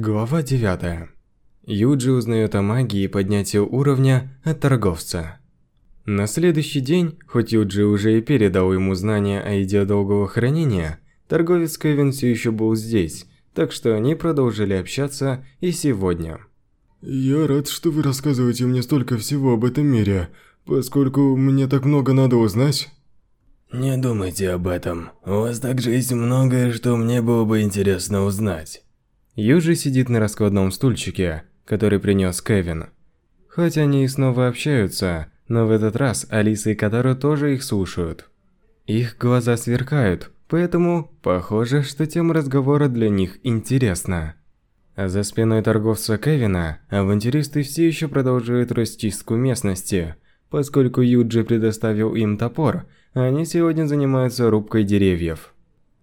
Глава 9. Юджи узнает о магии поднятия уровня от торговца. На следующий день, хоть Юджи уже и передал ему знания о идее долгого хранения, торговец Кевин все еще был здесь, так что они продолжили общаться и сегодня. «Я рад, что вы рассказываете мне столько всего об этом мире, поскольку мне так много надо узнать». «Не думайте об этом. У вас также есть многое, что мне было бы интересно узнать». Юджи сидит на раскладном стульчике, который принес Кевин. Хоть они и снова общаются, но в этот раз Алиса и Катару тоже их слушают. Их глаза сверкают, поэтому похоже, что тема разговора для них интересна. А за спиной торговца Кевина авантюристы все еще продолжают расчистку местности. Поскольку Юджи предоставил им топор, они сегодня занимаются рубкой деревьев.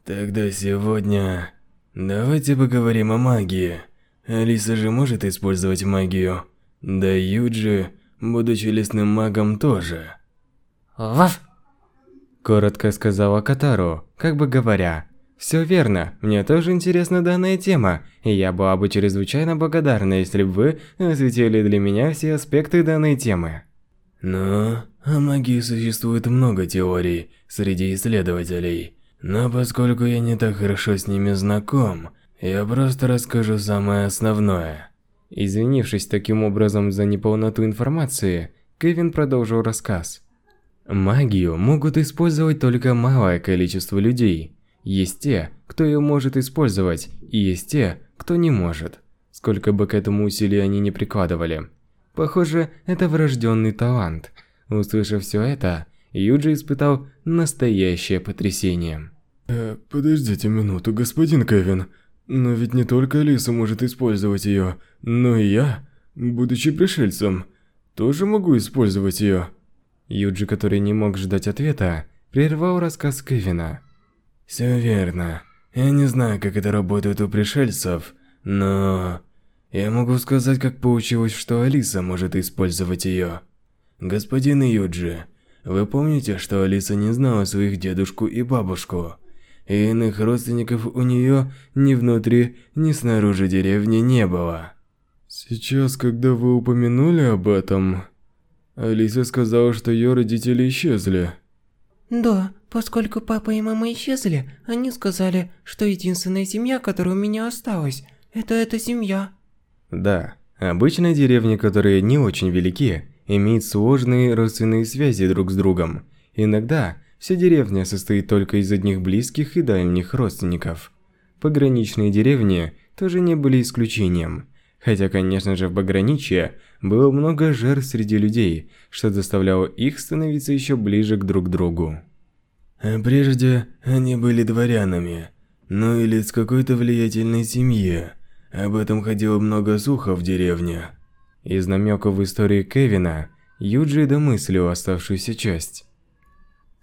Тогда сегодня... Давайте поговорим о магии. Алиса же может использовать магию. Да Юджи будучи лесным магом тоже. Ваф! Коротко сказала Катару, как бы говоря. Все верно, мне тоже интересна данная тема, и я была бы чрезвычайно благодарна, если бы вы осветили для меня все аспекты данной темы. Но о магии существует много теорий среди исследователей, но поскольку я не так хорошо с ними знаком, я просто расскажу самое основное. Извинившись таким образом за неполноту информации, Кевин продолжил рассказ. Магию могут использовать только малое количество людей. Есть те, кто ее может использовать, и есть те, кто не может. Сколько бы к этому усилий они не прикладывали. Похоже, это врожденный талант. Услышав все это, Юджи испытал настоящее потрясение. Э, подождите минуту, господин Кевин. Но ведь не только Алиса может использовать ее, но и я, будучи пришельцем, тоже могу использовать ее. Юджи, который не мог ждать ответа, прервал рассказ Кевина. Все верно. Я не знаю, как это работает у пришельцев, но... Я могу сказать, как получилось, что Алиса может использовать ее. Господин Юджи, вы помните, что Алиса не знала своих дедушку и бабушку? и иных родственников у нее ни внутри, ни снаружи деревни не было. Сейчас, когда вы упомянули об этом, Алиса сказала, что ее родители исчезли. Да, поскольку папа и мама исчезли, они сказали, что единственная семья, которая у меня осталась, это эта семья. Да, обычные деревни, которые не очень велики, имеют сложные родственные связи друг с другом. Иногда Вся деревня состоит только из одних близких и дальних родственников. Пограничные деревни тоже не были исключением. Хотя, конечно же, в пограничье было много жертв среди людей, что заставляло их становиться еще ближе к друг другу. Прежде они были дворянами, ну или с какой-то влиятельной семьи. Об этом ходило много слухов в деревне. Из намеков в истории Кевина Юджи домыслил оставшуюся часть.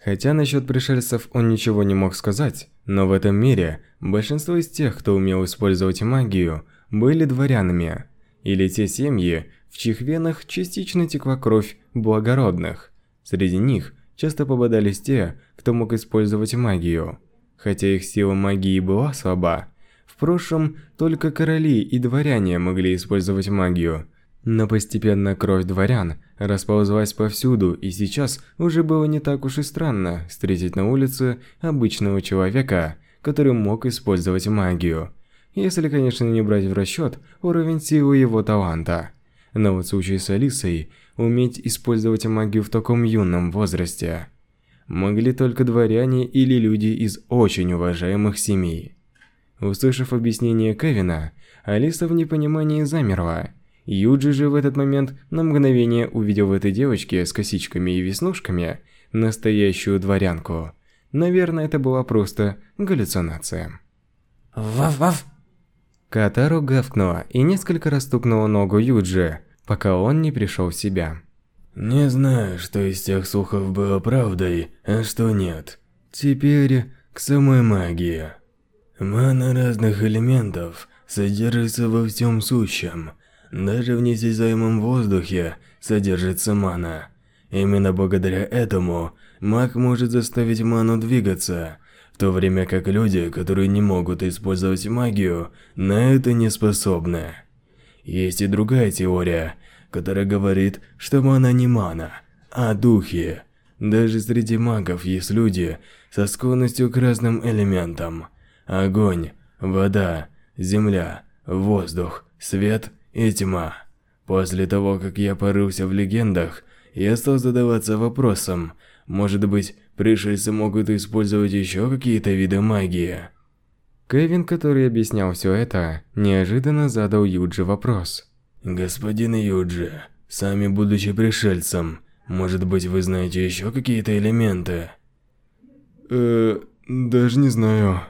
Хотя насчет пришельцев он ничего не мог сказать, но в этом мире большинство из тех, кто умел использовать магию, были дворянами, или те семьи, в чьих венах частично текла кровь благородных. Среди них часто попадались те, кто мог использовать магию. Хотя их сила магии была слаба, в прошлом только короли и дворяне могли использовать магию, но постепенно кровь дворян расползлась повсюду, и сейчас уже было не так уж и странно встретить на улице обычного человека, который мог использовать магию. Если, конечно, не брать в расчет уровень силы его таланта. Но вот в случае с Алисой, уметь использовать магию в таком юном возрасте могли только дворяне или люди из очень уважаемых семей. Услышав объяснение Кевина, Алиса в непонимании замерла. Юджи же в этот момент на мгновение увидел в этой девочке с косичками и веснушками настоящую дворянку. Наверное, это была просто галлюцинация. Вав-вав. Катару гавкнула и несколько раз стукнула ногу Юджи, пока он не пришел в себя. Не знаю, что из тех слухов было правдой, а что нет. Теперь к самой магии. Мана разных элементов содержится во всем сущем – даже в несязаемом воздухе содержится мана. Именно благодаря этому маг может заставить ману двигаться. в то время как люди, которые не могут использовать магию, на это не способны. Есть и другая теория, которая говорит, что мана не мана, а духи. Даже среди магов есть люди со склонностью к разным элементам. Огонь, вода, земля, воздух, свет и тьма. После того, как я порылся в легендах, я стал задаваться вопросом, может быть, пришельцы могут использовать еще какие-то виды магии? Кевин, который объяснял все это, неожиданно задал Юджи вопрос. «Господин Юджи, сами будучи пришельцем, может быть, вы знаете еще какие-то элементы?» Э, даже не знаю.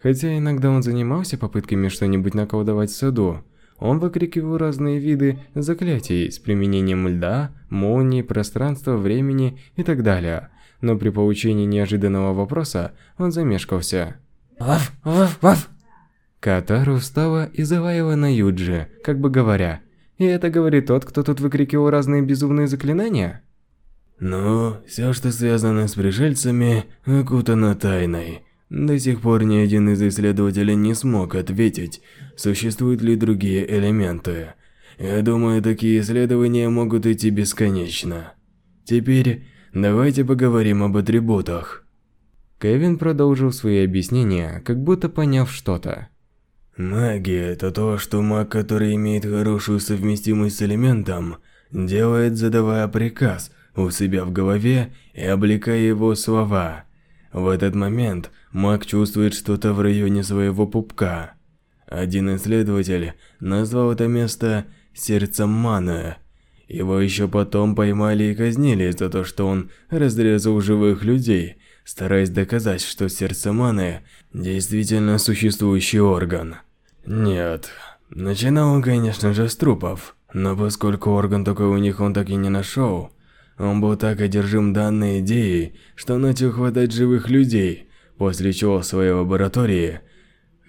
Хотя иногда он занимался попытками что-нибудь наколдовать в саду, он выкрикивал разные виды заклятий с применением льда, молнии, пространства, времени и так далее. Но при получении неожиданного вопроса он замешкался. Ваф, ваф, ваф. Катару встала и заваяла на Юджи, как бы говоря, «И это говорит тот, кто тут выкрикивал разные безумные заклинания?» «Ну, все, что связано с пришельцами, окутано тайной. До сих пор ни один из исследователей не смог ответить, существуют ли другие элементы. Я думаю, такие исследования могут идти бесконечно. Теперь давайте поговорим об атрибутах. Кевин продолжил свои объяснения, как будто поняв что-то. Магия – это то, что маг, который имеет хорошую совместимость с элементом, делает, задавая приказ у себя в голове и облекая его слова. В этот момент маг чувствует что-то в районе своего пупка. Один исследователь назвал это место «сердцем маны». Его еще потом поймали и казнили за то, что он разрезал живых людей, стараясь доказать, что сердце маны – действительно существующий орган. Нет, начинал он, конечно же, с трупов, но поскольку орган такой у них он так и не нашел, он был так одержим данной идеей, что начал хватать живых людей, после чего в своей лаборатории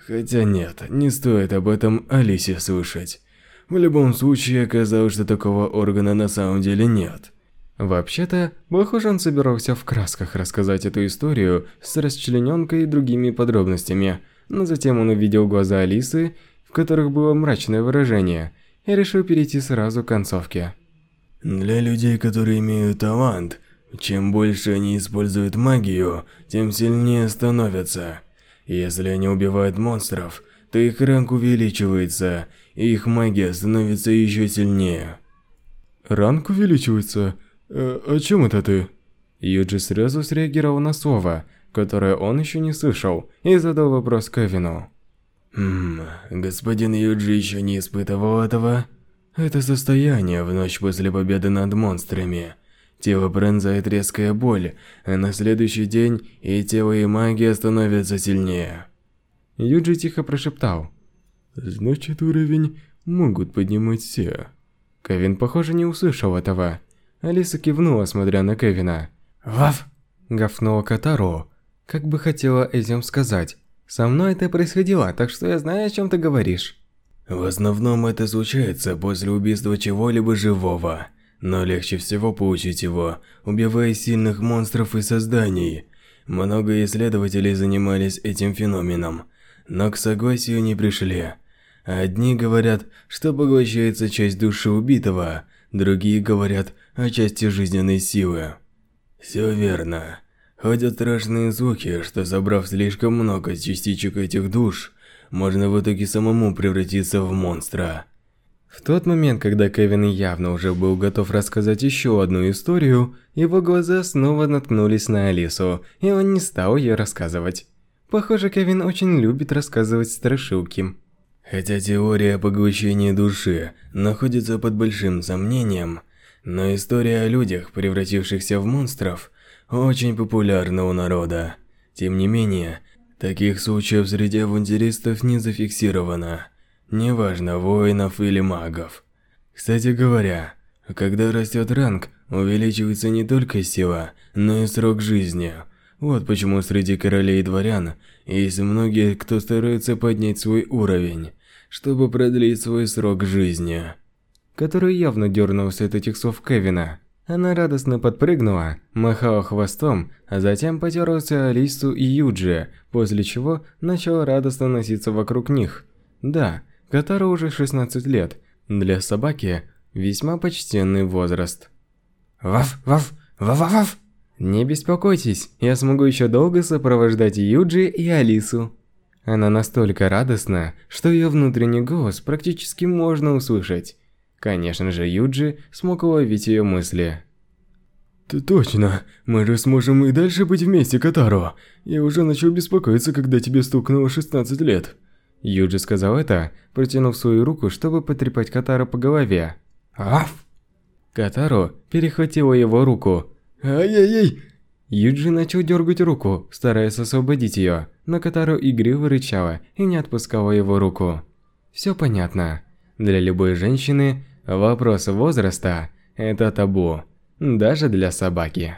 Хотя нет, не стоит об этом Алисе слышать. В любом случае, оказалось, что такого органа на самом деле нет. Вообще-то, он собирался в красках рассказать эту историю с расчлененкой и другими подробностями, но затем он увидел глаза Алисы, в которых было мрачное выражение, и решил перейти сразу к концовке. Для людей, которые имеют талант, чем больше они используют магию, тем сильнее становятся. Если они убивают монстров, то их ранг увеличивается, и их магия становится еще сильнее. Ранг увеличивается? Э, о чем это ты? Юджи сразу среагировал на слово, которое он еще не слышал, и задал вопрос Кевину. Хм, господин Юджи еще не испытывал этого? Это состояние в ночь после победы над монстрами. Тело пронзает резкая боль, а на следующий день и тело, и магия становятся сильнее. Юджи тихо прошептал. «Значит, уровень могут поднимать все». Кевин, похоже, не услышал этого. Алиса кивнула, смотря на Кевина. «Ваф!» – гафнула Катару. Как бы хотела этим сказать. «Со мной это происходило, так что я знаю, о чем ты говоришь». В основном это случается после убийства чего-либо живого. Но легче всего получить его, убивая сильных монстров и созданий. Много исследователей занимались этим феноменом, но к согласию не пришли. Одни говорят, что поглощается часть души убитого, другие говорят о части жизненной силы. Все верно. Ходят страшные звуки, что забрав слишком много частичек этих душ, можно в итоге самому превратиться в монстра. В тот момент, когда Кевин явно уже был готов рассказать еще одну историю, его глаза снова наткнулись на Алису, и он не стал ее рассказывать. Похоже, Кевин очень любит рассказывать страшилки. Хотя теория о поглощении души находится под большим сомнением, но история о людях, превратившихся в монстров, очень популярна у народа. Тем не менее, таких случаев среди авантюристов не зафиксировано. Неважно, воинов или магов. Кстати говоря, когда растет ранг, увеличивается не только сила, но и срок жизни. Вот почему среди королей и дворян есть многие, кто старается поднять свой уровень, чтобы продлить свой срок жизни. Который явно дернулся от этих слов Кевина. Она радостно подпрыгнула, махала хвостом, а затем потерлась Алису и Юджи, после чего начала радостно носиться вокруг них. Да, Катару уже 16 лет. Для собаки весьма почтенный возраст. Ваф, ваф, ваф, ваф, ваф. Не беспокойтесь, я смогу еще долго сопровождать Юджи и Алису. Она настолько радостна, что ее внутренний голос практически можно услышать. Конечно же, Юджи смог уловить ее мысли. «Ты точно! Мы же сможем и дальше быть вместе, Катаро! Я уже начал беспокоиться, когда тебе стукнуло 16 лет!» Юджи сказал это, протянув свою руку, чтобы потрепать Катаро по голове. «Аф!» Катаро перехватила его руку. «Ай-яй-яй!» Юджи начал дергать руку, стараясь освободить ее, но Катаро игриво рычала и не отпускала его руку. Все понятно. Для любой женщины Вопрос возраста – это табу, даже для собаки.